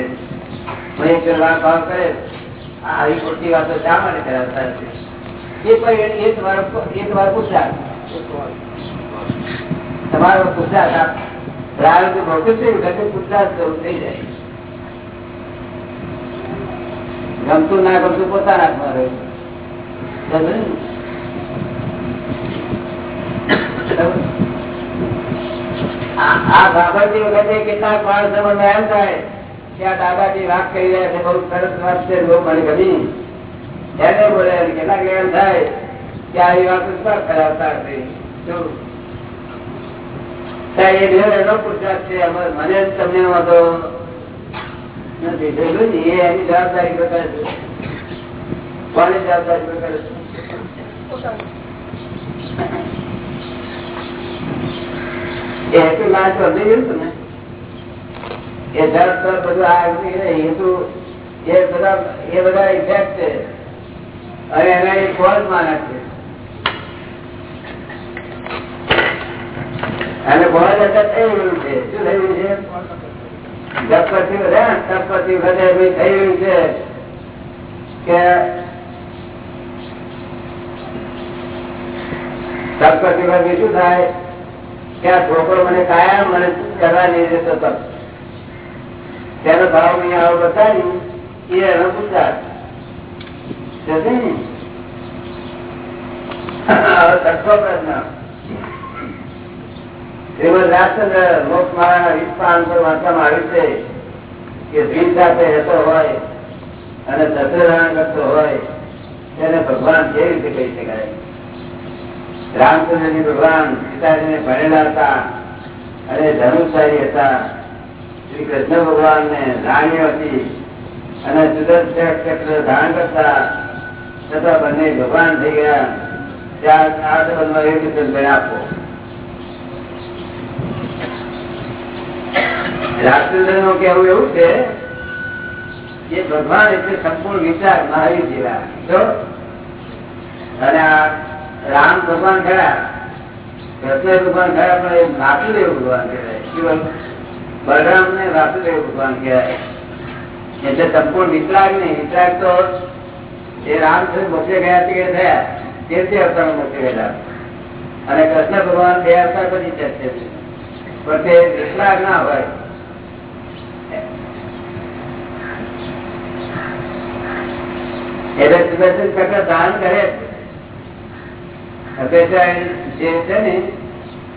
તમારો એ પ્રારંભ ભોગવું છે ઘટે પુરસાદ જરૂર થઈ જાય. ગમતું ના ગમતું પોતાના હાથમાં રહ્યું આ બાબતની વખતે કેટલાક માણસો મનમાં એમ થાય. દાદાજી વાત કરી છે જોયું જવાબદારી જવાબદારી છે? એ હેતુ ના તો સમજી ગયું તું ને? એ જળ તળ બધું આ હેતુ, એ બધા એ બધા ઇફેક્ટ છે. અને એના એ કોલ માને છે. અને બહુ જ અસર છે. કે તપ શું થાય? કે આ છોકરો મને કાયમ મને કરવા નહીં દેતો તપ તેનો ભાવ નહીં બતાવી, એ એનો હોય અને સત્યનારાયણ કરતો હોય, તેને ભગવાન કેવી રીતે કહી શકાય? રામચંદ્રજી ભગવાન સીતાજીને ભણેલા હતા અને ધનુષારી હતા. શ્રી કૃષ્ણ ભગવાન ને રાણીઓ હતી અને સુદર્શન ચક્ર ધારણ કરતા છતાં બંને ભગવાન થઈ ગયા. એવી છે કે ભગવાન એટલે સંપૂર્ણ વિચાર મહાવીર જેવા. જો? અને આ રામ ભગવાન ખરા, કૃષ્ણ ભગવાન ખરા પણ એ વાસુદેવ ભગવાન કહેવાય. બલરામ ને વાસુદેવ ભગવાન કહેવાય. એટલે સંપૂર્ણ વિતરાગ નહીં. વિતરાગ તો એ રામ મોકલી ગયા તે થયા. તે અવતાર મોકલી ગયેલા. અને કૃષ્ણ ભગવાન બે અવતાર પછી છે પણ તે વિતરાગ ના હોય. એટલે સુદર્શન ચક્ર દાન કરે છે. જે છે ને,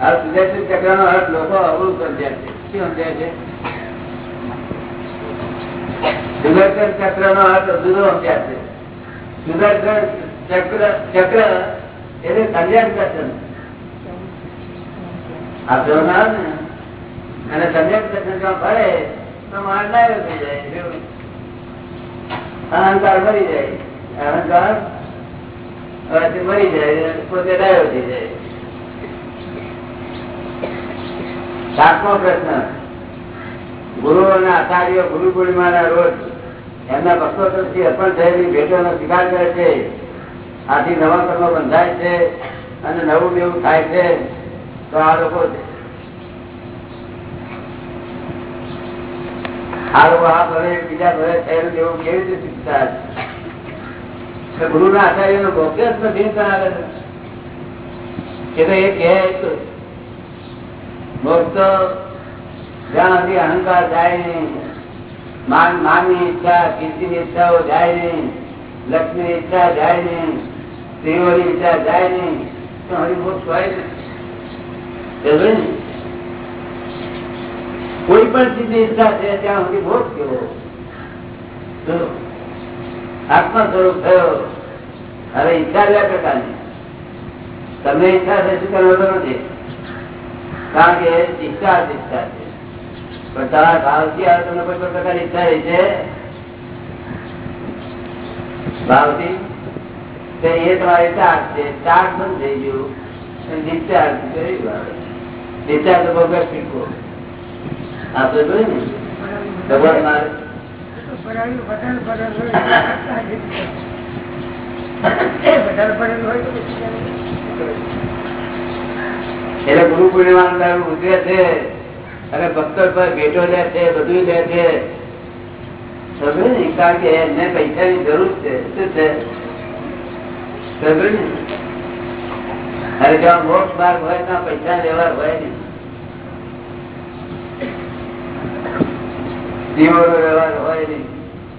આ સુદર્શન ચક્ર નો અર્થ લોકો અવળું સમજ્યા છે. સુદર્શન ચક્ર નો અર્થ જુદો સમજ્યા છે. સુદર્શન ચક્ર ચક્ર એટલે કલ્યાણ દર્શન આ જો ના, અને કલ્યાણ દર્શન જો ભરે તો માર ડાયો થઈ જાય. અહંકાર મરી જાય. અહંકાર મરી જાય, પોતે ડાયો થઈ જાય. સાતમો પ્રશ્ન ગુરુ અને આચાર્ય ગુરુ પૂર્ણિમાના રોજ એમના ભક્તો તરફથી અર્પણ થયેલી ભેટોનો સ્વીકાર કરે છે આથી નવા કર્મો બંધાય છે અને નવું બેવું થાય છે તો આ લોકો આ લોકો આ ભરે બીજા ભરે થયેલું એવું કેવી રીતે શીખતા? ગુરુ ના આચાર્ય નો ભોગ્ય જ નથી પણ છે. કે એ કહે મોક્ષ તો જ્યાં સુધી અહંકાર જાય નહીં માન, માનની ઈચ્છા, કીર્તિની ઈચ્છાઓ જાય નહીં લક્ષ્મીની ઈચ્છા જાય નહીં સ્ત્રીઓની ઈચ્છા જાય નહીં? કોઈ પણ ચીજની ઈચ્છા છે, ત્યાં સુધી મોક્ષ કેવો? આત્મા સ્વરૂપ થયો. હવે ઈચ્છા બે પ્રકારની. તમને ઈચ્છા છે, શું કરવાનો નથી? કારણ કે ઈચ્છા જ ઈચ્છા છે. પણ તમારા ભાવથી આવે તમને કોઈ પણ પ્રકારની ઈચ્છા રહી છે? ભાવથી? એ તમારી ચાર્જ છે. ચાર્જ બંધ થઈ ગયું. અને ડિસ્ચાર્જ ડિસ્ચાર્જ તો ભોગવ શીખવો આપણે જોયું ને? ભગવાન મારે વધારે ભરેલું હોય તો એટલે ગુરુ પૂર્ણિમા દારૂ ઉતરે છે. અને ભક્તો ભેટો લે છે બધું લે છે. કારણ કે એમને પૈસાની જરૂર છે. શું છે? અરે જ્યાં મોક્ષ માર્ગ હોય, ત્યાં પૈસા લેવા હોય નહીં સ્ત્રીઓનો વ્યવહાર હોય નહીં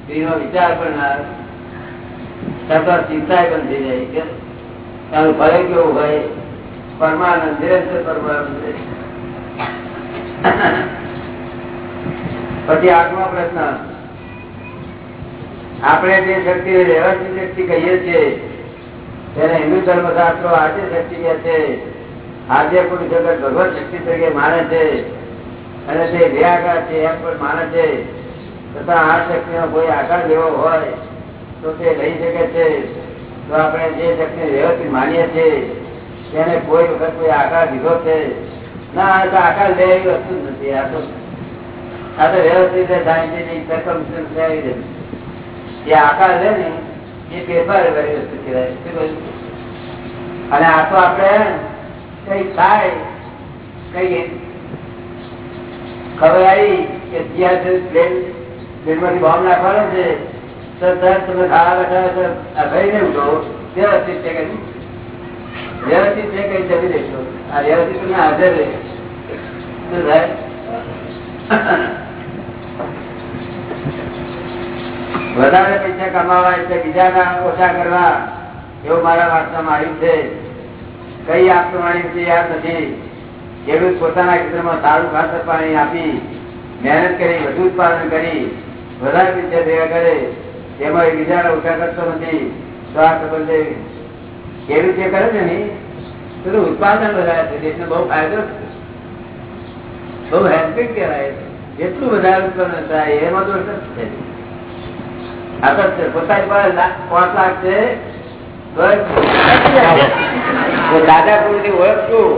સ્ત્રીનો વિચાર પણ ના. છતાં ચિંતા પણ થઈ જાય. કે તારું ભય કેવું હોય. પરમાનંદ પરમાનંદ પછી આઠમો પ્રશ્ન. આપણે જે શક્તિ, વ્યવસ્થિત શક્તિ કહીએ છીએ, તેને હિન્દુ ધર્મશાસ્ત્રો આજે શક્તિ કહે છે. આજે કોઈ જગત ભગવત શક્તિ તરીકે માને છે અને તે વ્યાઘા છે એમ પણ માને છે. તથા આ શક્તિનો કોઈ આકાર જેવો હોય તો તે લઈ શકે છે. તો આપણે જે શક્તિ વ્યવસ્થિત માનીએ છીએ તેને કોઈ વખત કોઈ આકાર દીધો છે ના, આ તો આકાર લે એવી વસ્તુ નથી, આ તો આ તો વ્યવસ્થિત જે આકાર લે ને, એ પેપર વાળી વસ્તુ કહેવાય, શું કહ્યું? અને આ તો આપણે કઈ થાય કઈ ખબર આવી કે ત્યાં પ્લેન પ્લેનમાંથી બોમ્બ નાખવાનો છે, તો તરત તમે ખાવા બેઠા તો અભય ને ઉઠો વ્યવસ્થિત છે કે? વ્યવસ્થિત છે કઈ જમી લેશો આ વ્યવસ્થિત ને હાજર વધારે પૈસા કમાવા એટલે બીજાના ઓછા કરવા એવું મારા વાર્તામાં આવ્યું છે. કઈ આપવાની વિશે યાદ નથી. ખેડૂત પોતાના ખેતરમાં સારું ખાતર પાણી આપી, મહેનત કરી, વધુ ઉત્પાદન કરી, વધારે પૈસા ભેગા કરે, તેમાં બીજાના ઓછા કરતો નથી. તો આ સંબંધે ખેડૂત જે કરે છે ને પેલું ઉત્પાદન વધારે છે, દેશને બહુ ફાયદો બહુ હેલ્પિંગ કહેવાય જેટલું વધારે ઉત્પન્ન થાય, એમાં તો દાદા ગુરુ ની ઓળખ છું.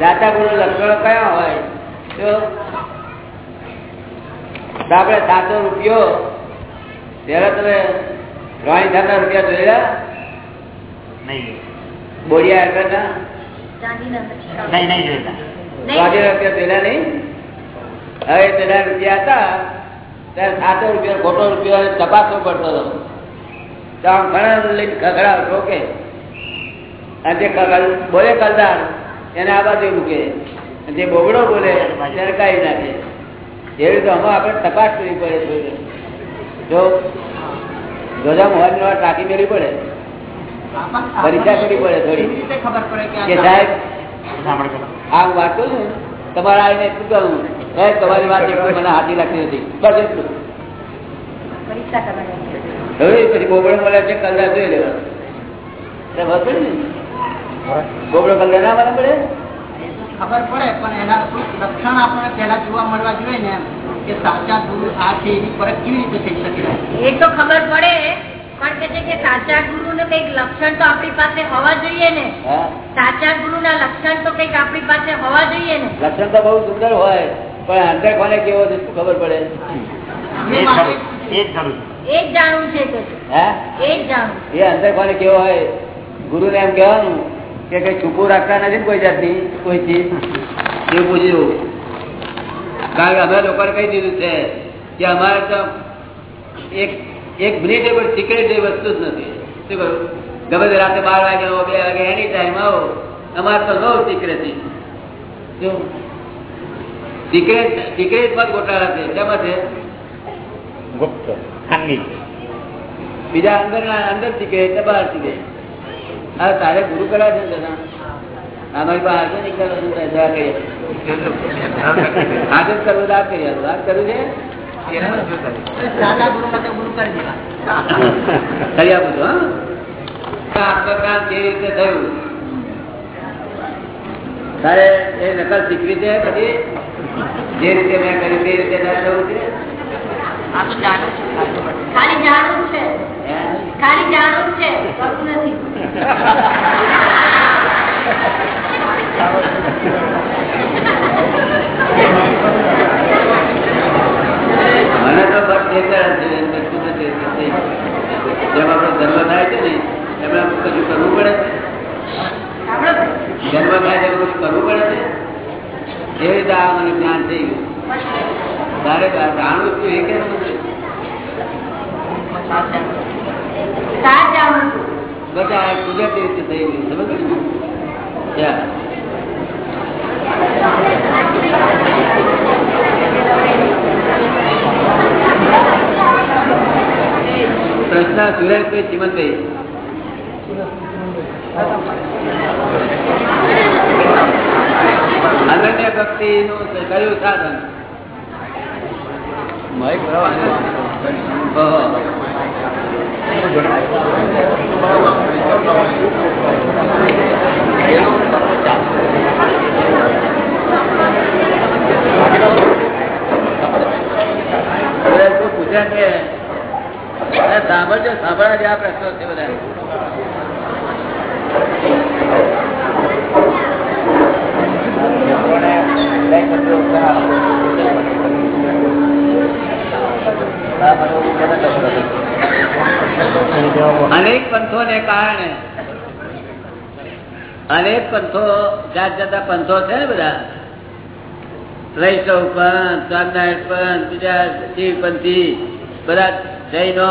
દાદા ગુરુ લક્ષણો કયા હોય? તો આપડે સાતો રૂપિયો ત્યારે તમે ત્રણ થતા રૂપિયા જોયેલા બોડિયા હતા વાગે રૂપિયા પેલા નહીં? હવે પેલા રૂપિયા હતા ત્યારે સાતો રૂપિયા ખોટો રૂપિયો તપાસવો પડતો હતો. તો આમ ઘણા લઈને ખગડા રોકે. અને જે ખગડ બોલે કરદાર એને આ બાજુ મૂકે. જે બોગડો બોલે ચરકાવી નાખે. એવી રીતે અમે આપણે તપાસ કરવી પડે. જો ગોદામ મોહન ટાંકી મેળવી પડે. પરીક્ષા કરવી પડે થોડી. કે સાહેબ આ હું વાત કરું છું તમારે આવીને શું કહું સાહેબ તમારી વાત એટલું મને હાથી લાગતી નથી. બસ એટલું. હવે પછી બોબડો મળે છે કલર જોઈ લેવાનો. એટલે ને? કલર ના મને પડે? ખબર પડે પણ એના લક્ષણ આપણને પહેલા જોવા મળવા જોઈએ ને કે સાચા દૂર આ છે એની પરત કેવી રીતે થઈ શકે? એ તો ખબર પડે. પણ કે છે કે સાચા ગુરુ ને કંઈક લક્ષણ તો આપણી પાસે હોવા જોઈએ ને? સાચા ગુરુ ના લક્ષણ તો કંઈક આપણી પાસે હોવા જોઈએ ને? લક્ષણ તો બહુ સુંદર હોય પણ અંદર કોને કેવો છે શું ખબર પડે? એ માટે જ જાણવું છે કે છે. હા? એ જ જાણવું. એ અંતર કોને કેવો હોય? ગુરુ ને એમ કેવાનું કે કઈ છૂપું રાખતા નથી કોઈ જાતની કોઈ ચીજ એવું પૂછ્યું. કારણ કે અમે લોકોને કહી દીધું છે કે અમારે તો એક એક મિનિટ પણ સિક્રેટ એ વસ્તુ જ નથી. શું કરું ગમે તે રાતે બાર વાગે આવો બે વાગે એની ટાઈમ આવો. અમારે તો બહુ સિક્રેટ શું? સિક્રેટ સિક્રેટમાં ગોટાળા છે. શેમાં છે? ગુપ્ત ખાનગી. બીજા અંદર અંદર સિક્રેટ બહાર સિક્રેટ હા તારે ગુરુ કરા છે દાદા? અમારી પાસે હાજર છું કરીએ હાજર કરવું દાદ કરીએ વાત કરવું છે? કરી આપું છું જે રીતે થયું. તારે એ નકલ શીખવી છે પછી જે રીતે મેં કર્યું તે રીતે તારે થવું છે? આ જાણું જાણવું છે? ખાલી જાણવું છે. નથી મને તો બસ બે ત્રણ છે કશું નથી નથી. જેમ આપણો જન્મ થાય છે ને એમ આપણે કશું કરવું પડે છે જન્મ થાય છે કશું કરવું પડે છે એવી રીતે આ મને જ્ઞાન થઈ ગયું તારે જાણવું છું એ કેમ નથી સાર જાણવું છું બધા કુદરતી રીતે થઈ ગયું સમજ ને? યા. પ્રશ્ન સુરેશભાઈ ચિમનભાઈ અનન્ય ભક્તિ નું કયું સાધન ઓહો. બધા શું પૂછ્યા કે અરે સાંભળજો સાંભળવા જેવા પ્રશ્નો છે બધા અનેક પંથો ને કારણે અનેક પંથો, જાત જાતના પંથો છે ને બધા? વૈષ્ણવ પંથ સ્વામિનારાયણ પંથ બીજા શિવપંથી બધા જૈનો.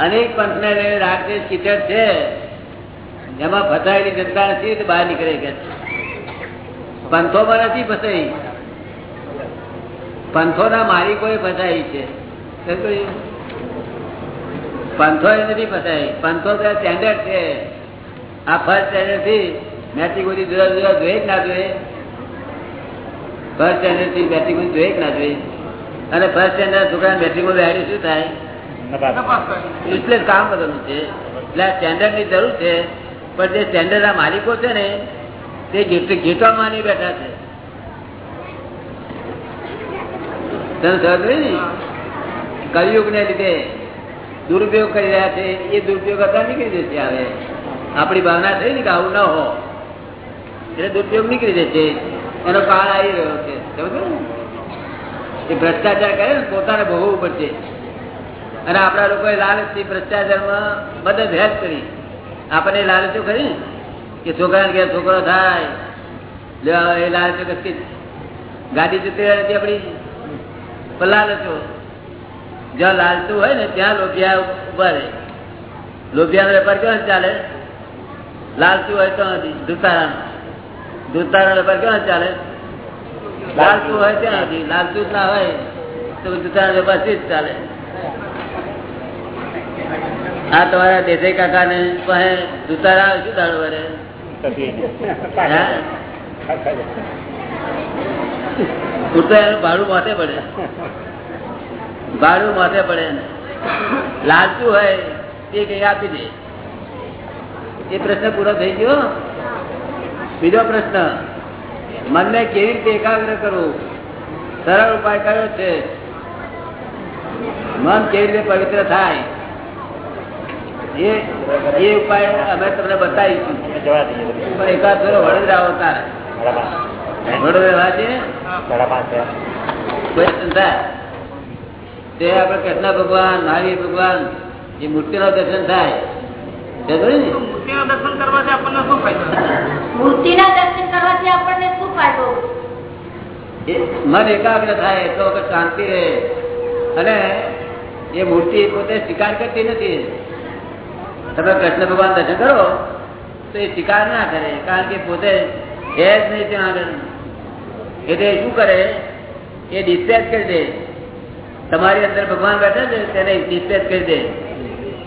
અનેક પંથ ને રાત્રે કીચડ છે. એમાં ફસાયેલી જનતા નથી બહાર નીકળે કે? પંથોમાં નથી ફસાઈ પંથોના માલિકોએ ફસાઈ છે. પંથો એ નથી ફસાઈ પંથો સ્ટેન્ડર્ડ છે. આ ફર્સ્ટ સ્ટેન્ડર્ડથી મેટ્રિક સુધી જુદા જુદા જોઈએ ના જોઈએ ફર્સ્ટ સ્ટેન્ડર્ડથી મેટ્રિક જોઈએ ના જોઈએ અને ફર્સ્ટ સ્ટેન્ડર્ડ છોકરા મેટ્રિક બેહાડ્યું શું થાય? એટલે કામ કરવાનું છે. એટલે સ્ટેન્ડર્ડની જરૂર છે. પણ જે સ્ટેન્ડર્ડ ના માલિકો છે ને તે ઘેટવા માની બેઠા છે. તને સમજ ને? કલયુગ ને લીધે દુરુપયોગ કરી રહ્યા છે. એ દુરુપયોગ હતા નીકળી જશે હવે. આપણી ભાવના થઈ ને કે આવું ન હો. એટલે દુરુપયોગ નીકળી જશે એનો કાળ આવી રહ્યો છે. સમજો ને? ભ્રષ્ટાચાર કરે ને પોતાને ભોગવવું પડશે. અને આપણા લોકોએ લાલચથી ભ્રષ્ટાચારમાં મદદ હેલ્પ કરી. આપણને લાલચો કરી કે છોકરાને ઘેર છોકરો થાય. એ લાલચો કશી? ગાડી જતી નથી આપણી પણ લાલચો જ્યાં લાલચું હોય ને ત્યાં લોભિયા ઊભા રહે. લોભિયાનો વેપાર કેવો ચાલે? લાલચું હોય તો નથી. દૂતારાનો દૂતારાનો વેપાર કેવો ચાલે? લાલચું હોય ત્યાં નથી લાલચું ના હોય તો દૂતારાનો વેપાર શી જ ચાલે? આ તમારા દેસાઈ કાકા ને પાસે દૂતારા આવે શું દાડો વરે પૂરતા એનું ભાડું માથે પડે. ભાડું માથે પડે. લાલચું હોય તે કઈ આપી દે. એ પ્રશ્ન પૂરો થઈ ગયો? બીજો પ્રશ્ન, મનને કેવી રીતે એકાગ્ર કરવું? સરળ ઉપાય કયો છે? મન કેવી રીતે પવિત્ર થાય? એ એ ઉપાય અમે તમને બતાવીશું. પણ એકાદ થોડો વડોદરા આવતા વડોદરા થાય? તે આપણે કૃષ્ણ ભગવાન, મહાવીર ભગવાન એ મૂર્તિનો દર્શન થાય. દર્શન કરવાથી આપણને શું ફાયદો? મૂર્તિના આપણને શું ફાયદો? મન એકાગ્ર થાય તો શાંતિ રહે. અને એ મૂર્તિ પોતે સ્વીકાર કરતી નથી. તમે કૃષ્ણ ભગવાન દર્શન કરો તો એ સ્વીકાર ના કરે કારણ કે પોતે છે જ નહીં ત્યાં આગળ. એટલે શું કરે? એ ડિસ્પેચ કરી દે. તમારી અંદર ભગવાન બેઠા છે તેને ડિસ્પેચ કરી દે.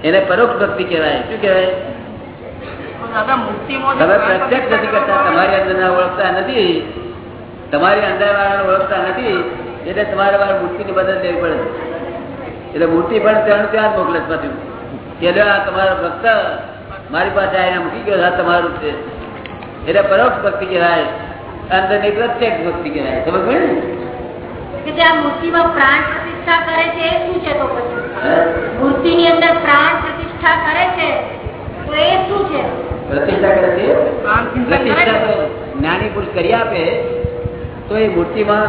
એને પરોક્ષ ભક્તિ કહેવાય. શું કહેવાય? તમે પ્રત્યક્ષ નથી કરતા. તમારી અંદર ઓળખતા નથી. તમારી અંદર વાળાને ઓળખતા નથી. એટલે તમારે વાર મૂર્તિની મદદ લેવી પડે. એટલે મૂર્તિ પણ ત્યાં ત્યાં જ મોકલે પાછું કે આ તમારો ભક્ત મારી પાસે આવીને મૂકી ગયો. હા તમારું છે. એટલે પરોક્ષ ભક્તિ કહેવાય. અંદરની પ્રત્યક્ષ ભક્તિ કહેવાય. સમજ ને? કે જે આ મૂર્તિમાં પ્રાણ પ્રતિષ્ઠા કરે છે શું છે તો પછી? મૂર્તિની અંદર પ્રાણ પ્રતિષ્ઠા કરે છે તો એ શું છે? પ્રતિષ્ઠા કરે છે? પ્રતિષ્ઠા જ્ઞાની પુરુષ કરી આપે તો એ મૂર્તિમાં